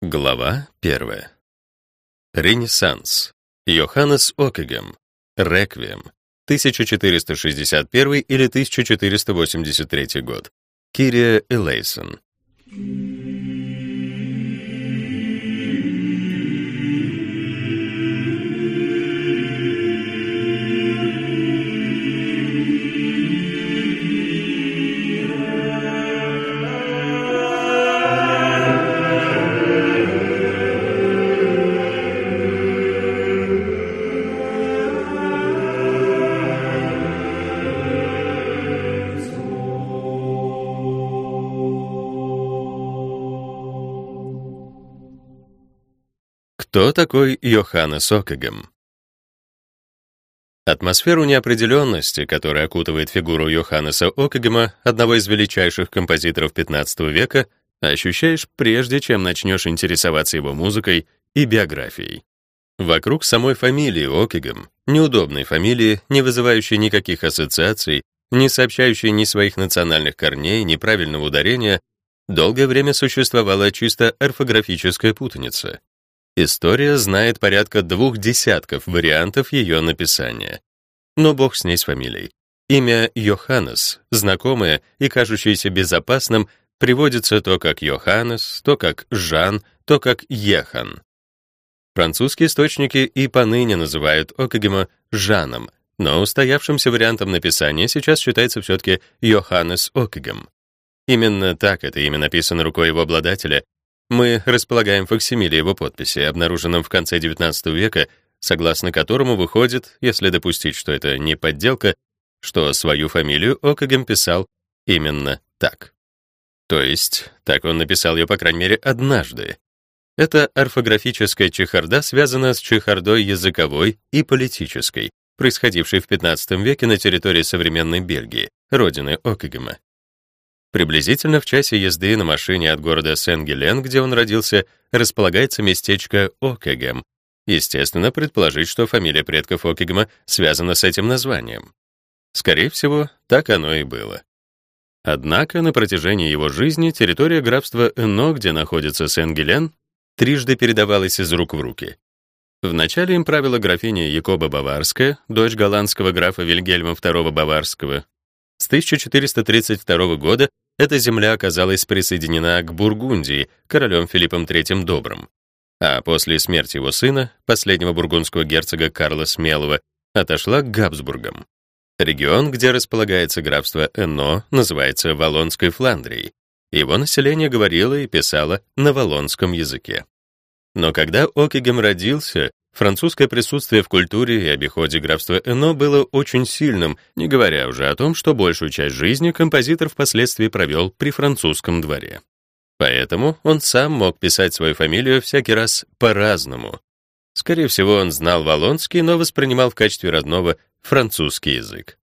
Глава 1. Ренессанс. Йоханнес Окегем. Реквием. 1461 или 1483 год. Кирия Элейсон. Кто такой Йоханнес Окегем? Атмосферу неопределенности, которая окутывает фигуру Йоханнеса Окегема, одного из величайших композиторов XV века, ощущаешь прежде, чем начнешь интересоваться его музыкой и биографией. Вокруг самой фамилии Окегем, неудобной фамилии, не вызывающей никаких ассоциаций, не сообщающей ни своих национальных корней, ни правильного ударения, долгое время существовала чисто орфографическая путаница. История знает порядка двух десятков вариантов ее написания. Но бог с ней с фамилией. Имя Йоханнес, знакомое и кажущееся безопасным, приводится то как Йоханнес, то как Жан, то как Ехан. Французские источники и поныне называют Окагема Жаном, но устоявшимся вариантом написания сейчас считается все-таки Йоханнес Окагем. Именно так это имя написано рукой его обладателя, мы располагаем факсимиле его подписи, обнаруженном в конце XIX века, согласно которому выходит, если допустить, что это не подделка, что свою фамилию Окагем писал именно так. То есть, так он написал ее, по крайней мере, однажды. Эта орфографическая чехарда связана с чехардой языковой и политической, происходившей в XV веке на территории современной Бельгии, родины Окагема. Приблизительно в часе езды на машине от города Сен-Гелен, где он родился, располагается местечко Окегем. Естественно, предположить, что фамилия предков Окегема связана с этим названием. Скорее всего, так оно и было. Однако на протяжении его жизни территория графства Эно, где находится Сен-Гелен, трижды передавалась из рук в руки. Вначале им правила графиня Якоба Баварская, дочь голландского графа Вильгельма II Баварского, с 1432 года эта земля оказалась присоединена к Бургундии королем Филиппом III Добрым. А после смерти его сына, последнего бургундского герцога Карла Смелого, отошла к Габсбургам. Регион, где располагается графство Эно, называется Валлонской Фландрией. Его население говорило и писало на валлонском языке. Но когда Окигем родился, Французское присутствие в культуре и обиходе графства Эно было очень сильным, не говоря уже о том, что большую часть жизни композитор впоследствии провел при французском дворе. Поэтому он сам мог писать свою фамилию всякий раз по-разному. Скорее всего, он знал валлонский, но воспринимал в качестве родного французский язык.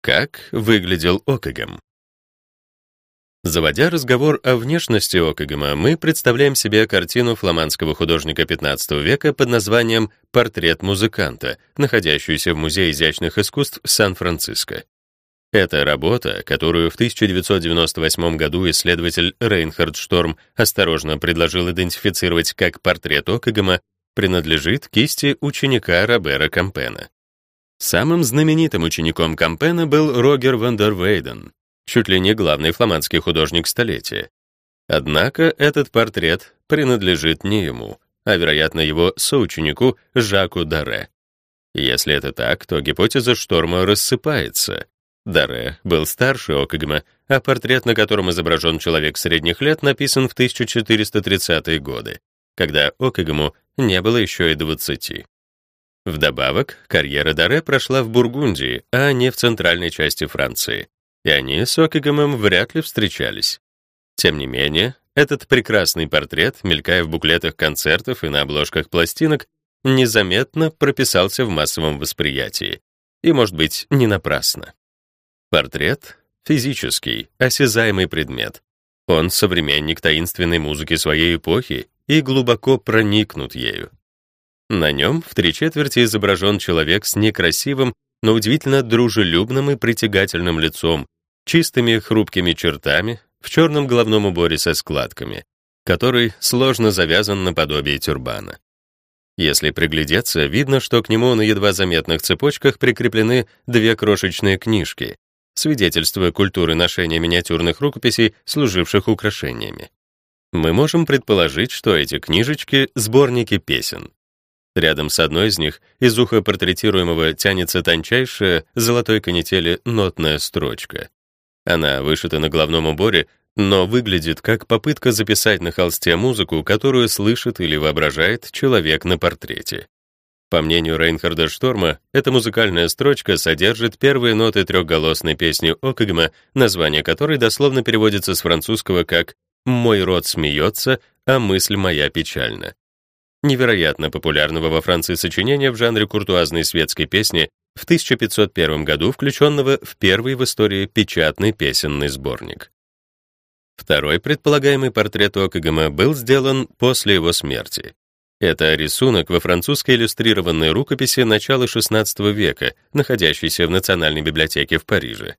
Как выглядел Окагам? Заводя разговор о внешности Окагема, мы представляем себе картину фламандского художника XV века под названием «Портрет музыканта», находящуюся в Музее изящных искусств Сан-Франциско. Эта работа, которую в 1998 году исследователь Рейнхард Шторм осторожно предложил идентифицировать как портрет Окагема, принадлежит кисти ученика Робера Кампена. Самым знаменитым учеником Кампена был Рогер Вандервейден, чуть ли не главный фламандский художник столетия. Однако этот портрет принадлежит не ему, а, вероятно, его соученику Жаку Даре. Если это так, то гипотеза Шторма рассыпается. Даре был старше Окагма, а портрет, на котором изображен человек средних лет, написан в 1430-е годы, когда Окагму не было еще и 20. Вдобавок, карьера Даре прошла в Бургундии, а не в центральной части Франции и они с Окигомом вряд ли встречались. Тем не менее, этот прекрасный портрет, мелькая в буклетах концертов и на обложках пластинок, незаметно прописался в массовом восприятии. И, может быть, не напрасно. Портрет — физический, осязаемый предмет. Он современник таинственной музыки своей эпохи и глубоко проникнут ею. На нем в три четверти изображен человек с некрасивым, но удивительно дружелюбным и притягательным лицом, чистыми хрупкими чертами, в черном головном уборе со складками, который сложно завязан наподобие тюрбана. Если приглядеться, видно, что к нему на едва заметных цепочках прикреплены две крошечные книжки, свидетельствуя культуры ношения миниатюрных рукописей, служивших украшениями. Мы можем предположить, что эти книжечки — сборники песен. Рядом с одной из них из уха портретируемого тянется тончайшая золотой канители нотная строчка. Она вышита на головном уборе но выглядит как попытка записать на холсте музыку, которую слышит или воображает человек на портрете. По мнению Рейнхарда Шторма, эта музыкальная строчка содержит первые ноты трехголосной песни Окагема, название которой дословно переводится с французского как «Мой род смеется, а мысль моя печальна». Невероятно популярного во Франции сочинения в жанре куртуазной светской песни в 1501 году включенного в первый в истории печатный песенный сборник. Второй предполагаемый портрет Окагама был сделан после его смерти. Это рисунок во французской иллюстрированной рукописи начала XVI века, находящейся в Национальной библиотеке в Париже.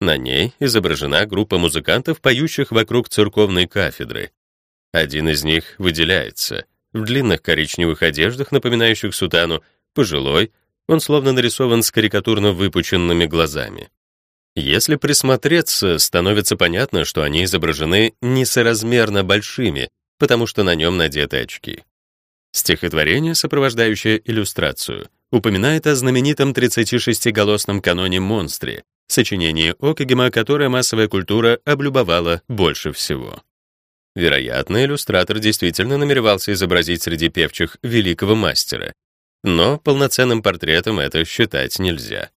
На ней изображена группа музыкантов, поющих вокруг церковной кафедры. Один из них выделяется. В длинных коричневых одеждах, напоминающих сутану, пожилой, он словно нарисован с карикатурно выпученными глазами. Если присмотреться, становится понятно, что они изображены несоразмерно большими, потому что на нем надеты очки. Стихотворение, сопровождающее иллюстрацию, упоминает о знаменитом 36-голосном каноне «Монстре», сочинении Окагема, которое массовая культура облюбовала больше всего. Вероятно, иллюстратор действительно намеревался изобразить среди певчих великого мастера, но полноценным портретом это считать нельзя.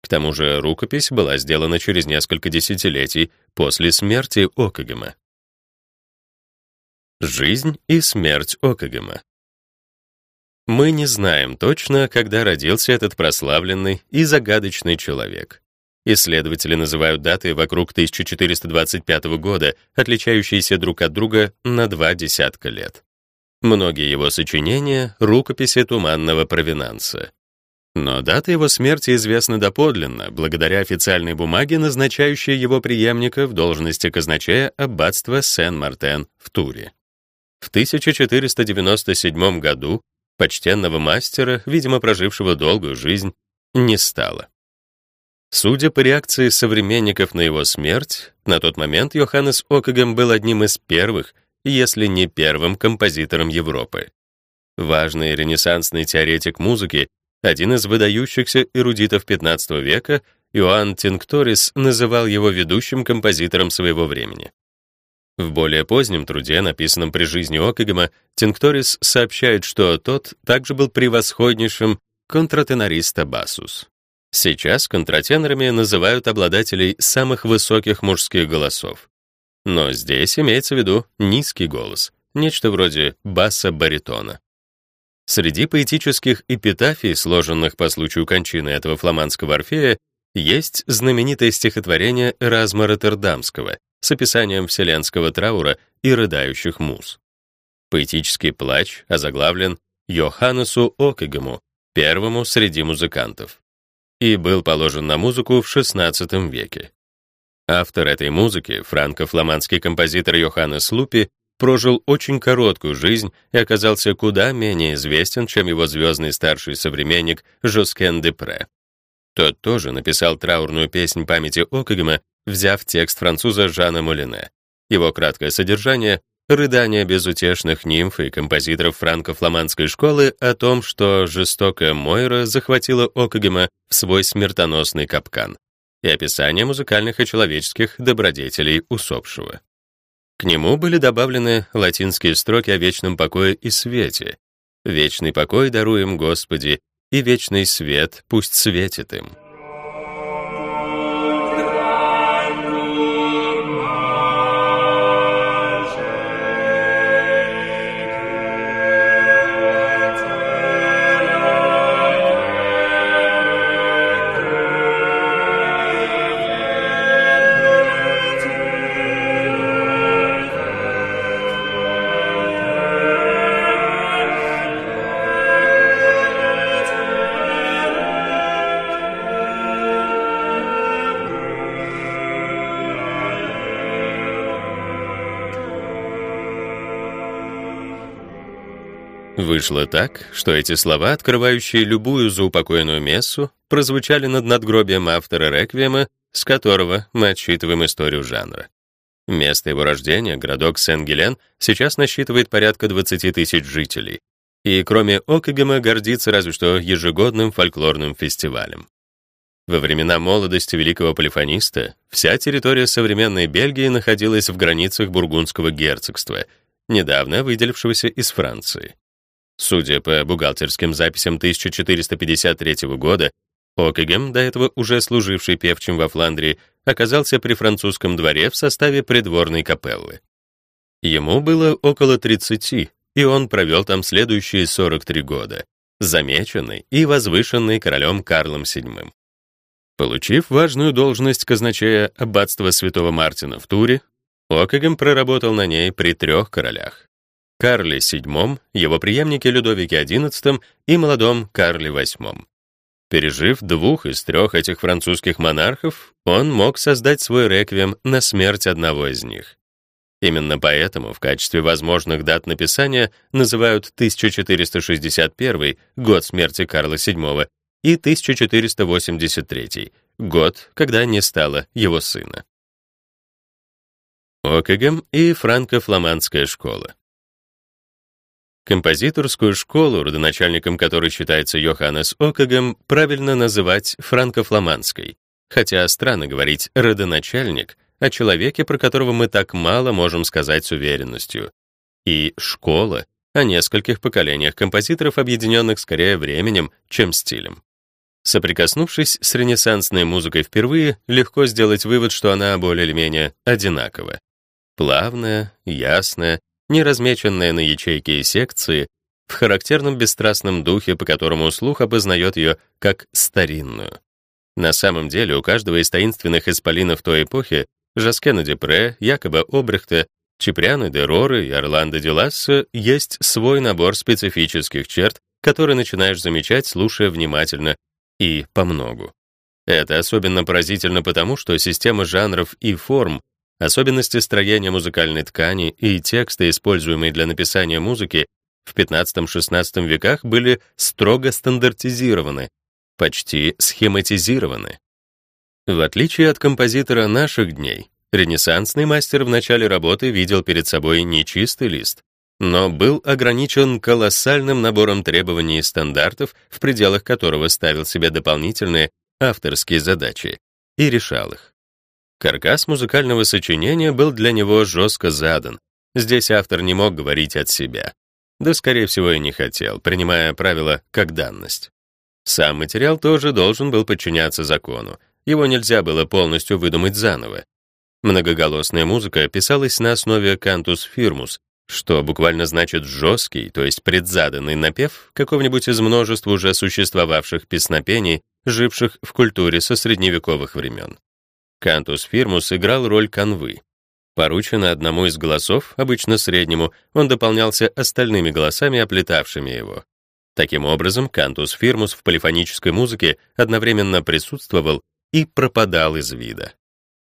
К тому же рукопись была сделана через несколько десятилетий после смерти Окагема. Жизнь и смерть Окагема. Мы не знаем точно, когда родился этот прославленный и загадочный человек. Исследователи называют даты вокруг 1425 года, отличающиеся друг от друга на два десятка лет. Многие его сочинения — рукописи туманного провинанса. Но дата его смерти известна доподлинно, благодаря официальной бумаге, назначающей его преемника в должности казначея аббатства Сен-Мартен в Туре. В 1497 году почтенного мастера, видимо, прожившего долгую жизнь, не стало. Судя по реакции современников на его смерть, на тот момент Йоханнес Окагем был одним из первых, если не первым композитором Европы. Важный ренессансный теоретик музыки один из выдающихся эрудитов XV века, Иоанн Тинкторис, называл его ведущим композитором своего времени. В более позднем труде, написанном при жизни Окагема, Тинкторис сообщает, что тот также был превосходнейшим контратенориста басус. Сейчас контратенорами называют обладателей самых высоких мужских голосов. Но здесь имеется в виду низкий голос, нечто вроде баса-баритона. Среди поэтических эпитафий, сложенных по случаю кончины этого фламандского орфея, есть знаменитое стихотворение Эразма Роттердамского с описанием вселенского траура и рыдающих муз. Поэтический плач озаглавлен Йоханнесу Окегему, первому среди музыкантов, и был положен на музыку в XVI веке. Автор этой музыки, франко-фламандский композитор Йоханнес Лупи, прожил очень короткую жизнь и оказался куда менее известен, чем его звездный старший современник Жоскен Депре. Тот тоже написал траурную песнь памяти Окагема, взяв текст француза Жана Молине. Его краткое содержание — рыдания безутешных нимф и композиторов франко-фламандской школы о том, что жестокая Мойра захватила Окагема в свой смертоносный капкан, и описание музыкальных и человеческих добродетелей усопшего. К нему были добавлены латинские строки о вечном покое и свете. «Вечный покой даруем, Господи, и вечный свет пусть светит им». Вышло так, что эти слова, открывающие любую заупокойную мессу, прозвучали над надгробием автора реквиема, с которого мы отсчитываем историю жанра. Место его рождения, городок Сен-Гелен, сейчас насчитывает порядка 20 тысяч жителей. И кроме Окагема гордится разве что ежегодным фольклорным фестивалем. Во времена молодости великого полифониста вся территория современной Бельгии находилась в границах бургундского герцогства, недавно выделившегося из Франции. Судя по бухгалтерским записям 1453 года, Окегем, до этого уже служивший певчим во Фландрии, оказался при французском дворе в составе придворной капеллы. Ему было около 30, и он провел там следующие 43 года, замеченный и возвышенный королем Карлом VII. Получив важную должность казначея аббатства Святого Мартина в Туре, Окегем проработал на ней при трех королях. Карле VII, его преемнике Людовике XI и молодом Карле VIII. Пережив двух из трех этих французских монархов, он мог создать свой реквием на смерть одного из них. Именно поэтому в качестве возможных дат написания называют 1461 год смерти Карла VII и 1483 год, когда не стало его сына. Окегем и франко-фламандская школа. Композиторскую школу, родоначальником которой считается Йоханнес Окагем, правильно называть франко-фламандской, хотя странно говорить «родоначальник» о человеке, про которого мы так мало можем сказать с уверенностью. И «школа» о нескольких поколениях композиторов, объединенных скорее временем, чем стилем. Соприкоснувшись с ренессансной музыкой впервые, легко сделать вывод, что она более или менее одинакова. Плавная, ясная, не размеченная на ячейки и секции, в характерном бесстрастном духе, по которому слух опознает ее как старинную. На самом деле у каждого из таинственных исполинов той эпохи Жаскена Депре, Якоба Обрехта, Чиприана де Роры и Орландо де Лассо есть свой набор специфических черт, которые начинаешь замечать, слушая внимательно и помногу. Это особенно поразительно потому, что система жанров и форм Особенности строения музыкальной ткани и тексты, используемые для написания музыки, в XV-XVI веках были строго стандартизированы, почти схематизированы. В отличие от композитора наших дней, ренессансный мастер в начале работы видел перед собой не чистый лист, но был ограничен колоссальным набором требований и стандартов, в пределах которого ставил себе дополнительные авторские задачи и решал их. Каркас музыкального сочинения был для него жестко задан. Здесь автор не мог говорить от себя. Да, скорее всего, и не хотел, принимая правила как данность. Сам материал тоже должен был подчиняться закону. Его нельзя было полностью выдумать заново. Многоголосная музыка писалась на основе кантус фирмус, что буквально значит жесткий, то есть предзаданный напев какого-нибудь из множества уже существовавших песнопений, живших в культуре со средневековых времен. Кантус Фирмус играл роль канвы. Порученный одному из голосов, обычно среднему, он дополнялся остальными голосами, оплетавшими его. Таким образом, кантус фирмус в полифонической музыке одновременно присутствовал и пропадал из вида.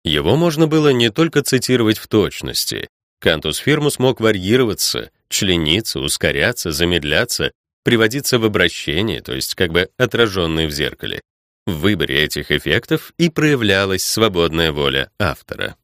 Его можно было не только цитировать в точности. Кантус фирмус мог варьироваться, члениться, ускоряться, замедляться, приводиться в обращение, то есть как бы отраженный в зеркале. В выборе этих эффектов и проявлялась свободная воля автора.